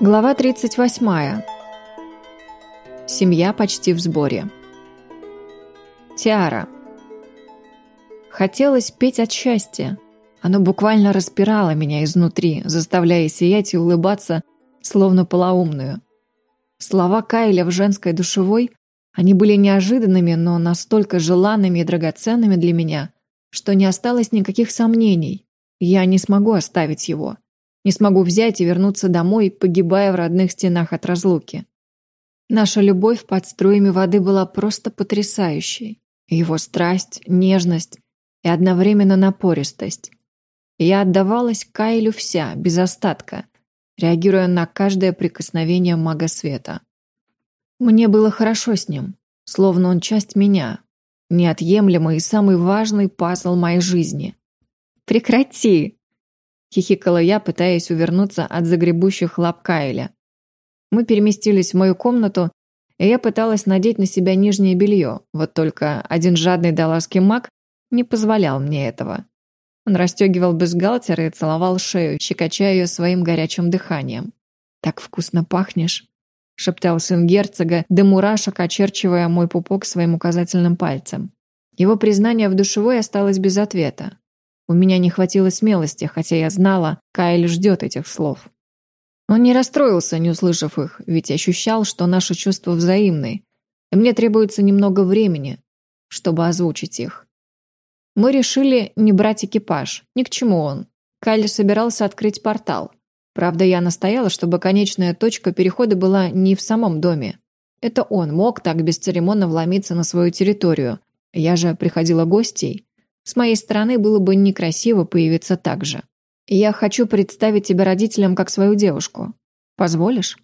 Глава 38. Семья почти в сборе. Тиара. Хотелось петь от счастья. Оно буквально распирало меня изнутри, заставляя сиять и улыбаться, словно полоумную. Слова Кайля в женской душевой, они были неожиданными, но настолько желанными и драгоценными для меня, что не осталось никаких сомнений. Я не смогу оставить его. Не смогу взять и вернуться домой, погибая в родных стенах от разлуки. Наша любовь под струями воды была просто потрясающей. Его страсть, нежность и одновременно напористость. Я отдавалась Кайлю вся, без остатка, реагируя на каждое прикосновение мага света. Мне было хорошо с ним, словно он часть меня, неотъемлемый и самый важный пазл моей жизни. «Прекрати!» Хихикала я, пытаясь увернуться от загребущих лап Кайля. Мы переместились в мою комнату, и я пыталась надеть на себя нижнее белье, вот только один жадный далласский маг не позволял мне этого. Он расстегивал бюстгальтер и целовал шею, щекоча ее своим горячим дыханием. «Так вкусно пахнешь», — шептал сын герцога, до мурашек очерчивая мой пупок своим указательным пальцем. Его признание в душевой осталось без ответа. У меня не хватило смелости, хотя я знала, Кайл ждет этих слов. Он не расстроился, не услышав их, ведь ощущал, что наши чувства взаимны, и мне требуется немного времени, чтобы озвучить их. Мы решили не брать экипаж, ни к чему он. Кайл собирался открыть портал. Правда, я настояла, чтобы конечная точка перехода была не в самом доме. Это он мог так бесцеремонно вломиться на свою территорию. Я же приходила гостей, с моей стороны было бы некрасиво появиться так же. Я хочу представить тебя родителям как свою девушку. Позволишь?»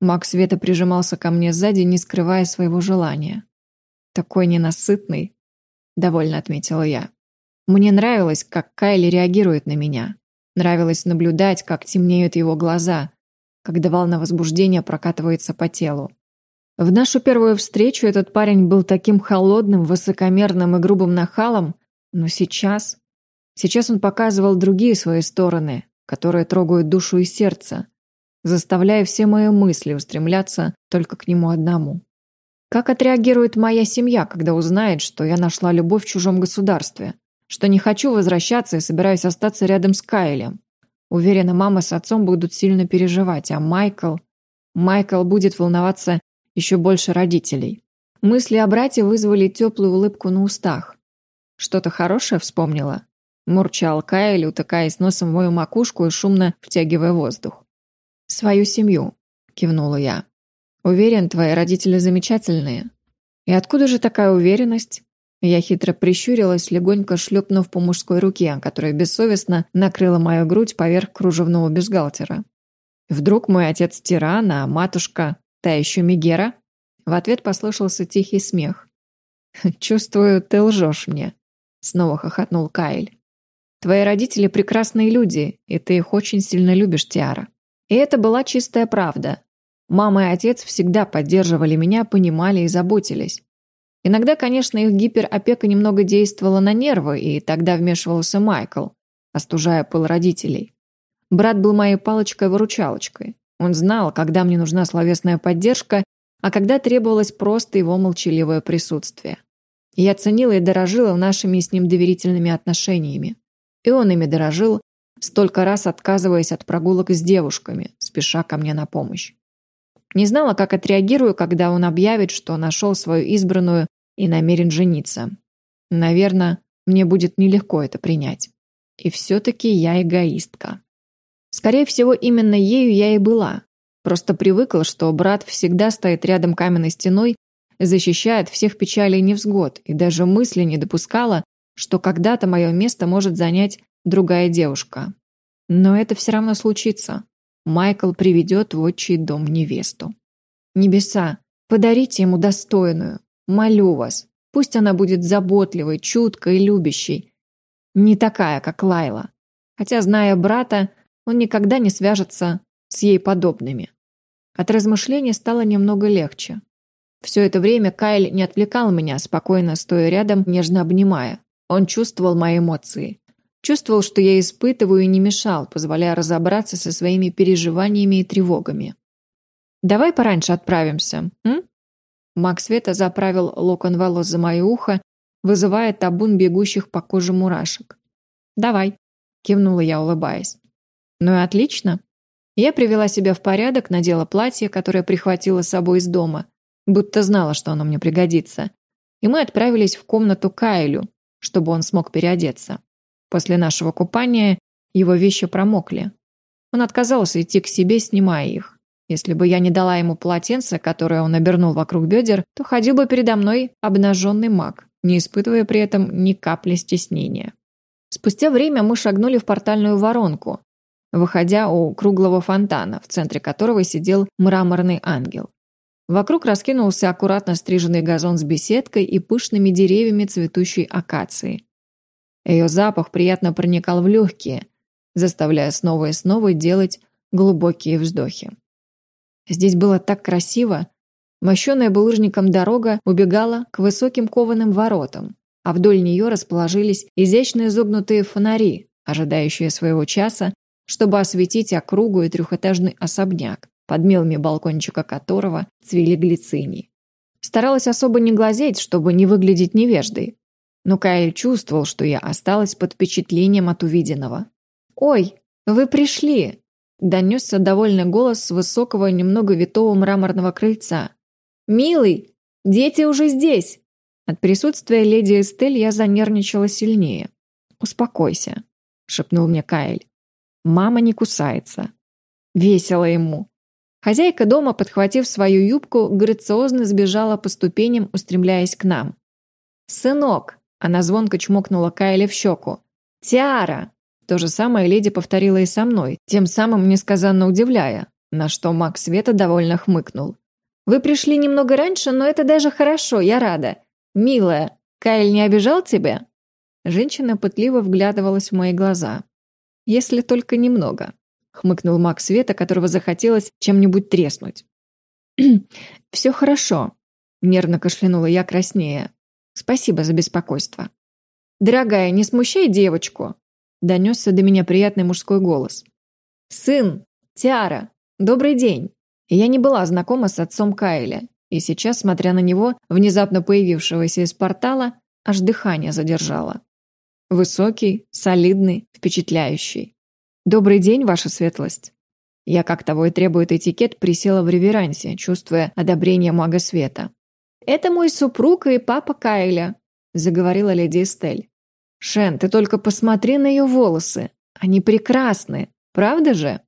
Макс Света прижимался ко мне сзади, не скрывая своего желания. «Такой ненасытный», — довольно отметила я. Мне нравилось, как Кайли реагирует на меня. Нравилось наблюдать, как темнеют его глаза, когда волна возбуждения прокатывается по телу. В нашу первую встречу этот парень был таким холодным, высокомерным и грубым нахалом, но сейчас... Сейчас он показывал другие свои стороны, которые трогают душу и сердце, заставляя все мои мысли устремляться только к нему одному. Как отреагирует моя семья, когда узнает, что я нашла любовь в чужом государстве, что не хочу возвращаться и собираюсь остаться рядом с Кайлем? Уверена, мама с отцом будут сильно переживать, а Майкл... Майкл будет волноваться еще больше родителей. Мысли о брате вызвали теплую улыбку на устах. «Что-то хорошее вспомнила?» Мурчал Кайл, утыкаясь носом в мою макушку и шумно втягивая воздух. «Свою семью», — кивнула я. «Уверен, твои родители замечательные». «И откуда же такая уверенность?» Я хитро прищурилась, легонько шлепнув по мужской руке, которая бессовестно накрыла мою грудь поверх кружевного бюстгальтера. «Вдруг мой отец тиран, а матушка та еще Мегера?» В ответ послышался тихий смех. «Чувствую, ты лжешь мне», Снова хохотнул Кайл. Твои родители прекрасные люди, и ты их очень сильно любишь, Тиара. И это была чистая правда. Мама и отец всегда поддерживали меня, понимали и заботились. Иногда, конечно, их гиперопека немного действовала на нервы, и тогда вмешивался Майкл, остужая пыл родителей. Брат был моей палочкой-выручалочкой. Он знал, когда мне нужна словесная поддержка, а когда требовалось просто его молчаливое присутствие. Я ценила и дорожила нашими с ним доверительными отношениями. И он ими дорожил, столько раз отказываясь от прогулок с девушками, спеша ко мне на помощь. Не знала, как отреагирую, когда он объявит, что нашел свою избранную и намерен жениться. Наверное, мне будет нелегко это принять. И все-таки я эгоистка. Скорее всего, именно ею я и была. Просто привыкла, что брат всегда стоит рядом каменной стеной защищает всех печалей и невзгод, и даже мысли не допускала, что когда-то мое место может занять другая девушка. Но это все равно случится. Майкл приведет в отчий дом невесту. Небеса, подарите ему достойную. Молю вас, пусть она будет заботливой, чуткой и любящей. Не такая, как Лайла. Хотя, зная брата, он никогда не свяжется с ей подобными. От размышлений стало немного легче. Все это время Кайл не отвлекал меня, спокойно стоя рядом, нежно обнимая. Он чувствовал мои эмоции. чувствовал, что я испытываю и не мешал, позволяя разобраться со своими переживаниями и тревогами. «Давай пораньше отправимся, м?» Маг Света заправил локон волос за мое ухо, вызывая табун бегущих по коже мурашек. «Давай», — кивнула я, улыбаясь. «Ну и отлично». Я привела себя в порядок, надела платье, которое прихватила с собой из дома, будто знала, что оно мне пригодится. И мы отправились в комнату Кайлю, чтобы он смог переодеться. После нашего купания его вещи промокли. Он отказался идти к себе, снимая их. Если бы я не дала ему полотенце, которое он обернул вокруг бедер, то ходил бы передо мной обнаженный маг, не испытывая при этом ни капли стеснения. Спустя время мы шагнули в портальную воронку, выходя у круглого фонтана, в центре которого сидел мраморный ангел. Вокруг раскинулся аккуратно стриженный газон с беседкой и пышными деревьями цветущей акации. Ее запах приятно проникал в легкие, заставляя снова и снова делать глубокие вздохи. Здесь было так красиво. Мощенная булыжником дорога убегала к высоким кованым воротам, а вдоль нее расположились изящные изогнутые фонари, ожидающие своего часа, чтобы осветить округу и трехэтажный особняк, под мелами балкончика которого цвели глицинии. Старалась особо не глазеть, чтобы не выглядеть невеждой. Но Кайл чувствовал, что я осталась под впечатлением от увиденного. «Ой, вы пришли!» Донесся довольный голос с высокого, немного витого мраморного крыльца. «Милый, дети уже здесь!» От присутствия леди Эстель я занервничала сильнее. «Успокойся», — шепнул мне Каэль. «Мама не кусается». Весело ему. Хозяйка дома, подхватив свою юбку, грациозно сбежала по ступеням, устремляясь к нам. «Сынок!» — она звонко чмокнула Кайля в щеку. «Тиара!» То же самое леди повторила и со мной, тем самым несказанно удивляя, на что маг Света довольно хмыкнул. «Вы пришли немного раньше, но это даже хорошо, я рада. Милая, Кайл не обижал тебя?» Женщина пытливо вглядывалась в мои глаза. «Если только немного», — хмыкнул маг Света, которого захотелось чем-нибудь треснуть. «Все хорошо», — нервно кашлянула я краснее. «Спасибо за беспокойство». «Дорогая, не смущай девочку», донесся до меня приятный мужской голос. «Сын! Тиара! Добрый день!» Я не была знакома с отцом Кайля, и сейчас, смотря на него, внезапно появившегося из портала, аж дыхание задержала. Высокий, солидный, впечатляющий. «Добрый день, ваша светлость!» Я, как того и требует этикет, присела в реверансе, чувствуя одобрение мага света. «Это мой супруг и папа Кайля», — заговорила леди Эстель. «Шен, ты только посмотри на ее волосы. Они прекрасны, правда же?»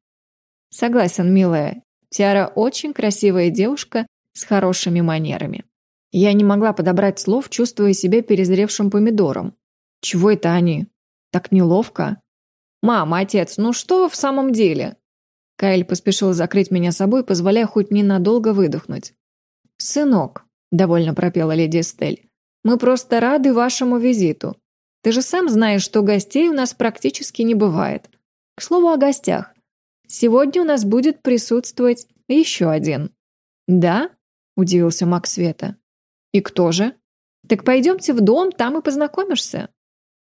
«Согласен, милая. Тиара очень красивая девушка с хорошими манерами». Я не могла подобрать слов, чувствуя себя перезревшим помидором. «Чего это они? Так неловко?» «Мама, отец, ну что в самом деле?» Кайл поспешил закрыть меня собой, позволяя хоть ненадолго выдохнуть. «Сынок», — довольно пропела леди Стель, — «мы просто рады вашему визиту. Ты же сам знаешь, что гостей у нас практически не бывает. К слову о гостях. Сегодня у нас будет присутствовать еще один». «Да?» – удивился Макс Света. «И кто же?» «Так пойдемте в дом, там и познакомишься».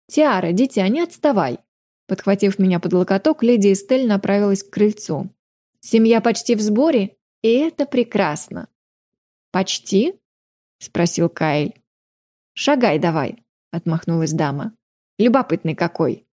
«Тиара, дитя, не отставай». Подхватив меня под локоток, леди Эстель направилась к крыльцу. «Семья почти в сборе, и это прекрасно». «Почти?» – спросил Кайл. «Шагай давай», — отмахнулась дама. «Любопытный какой!»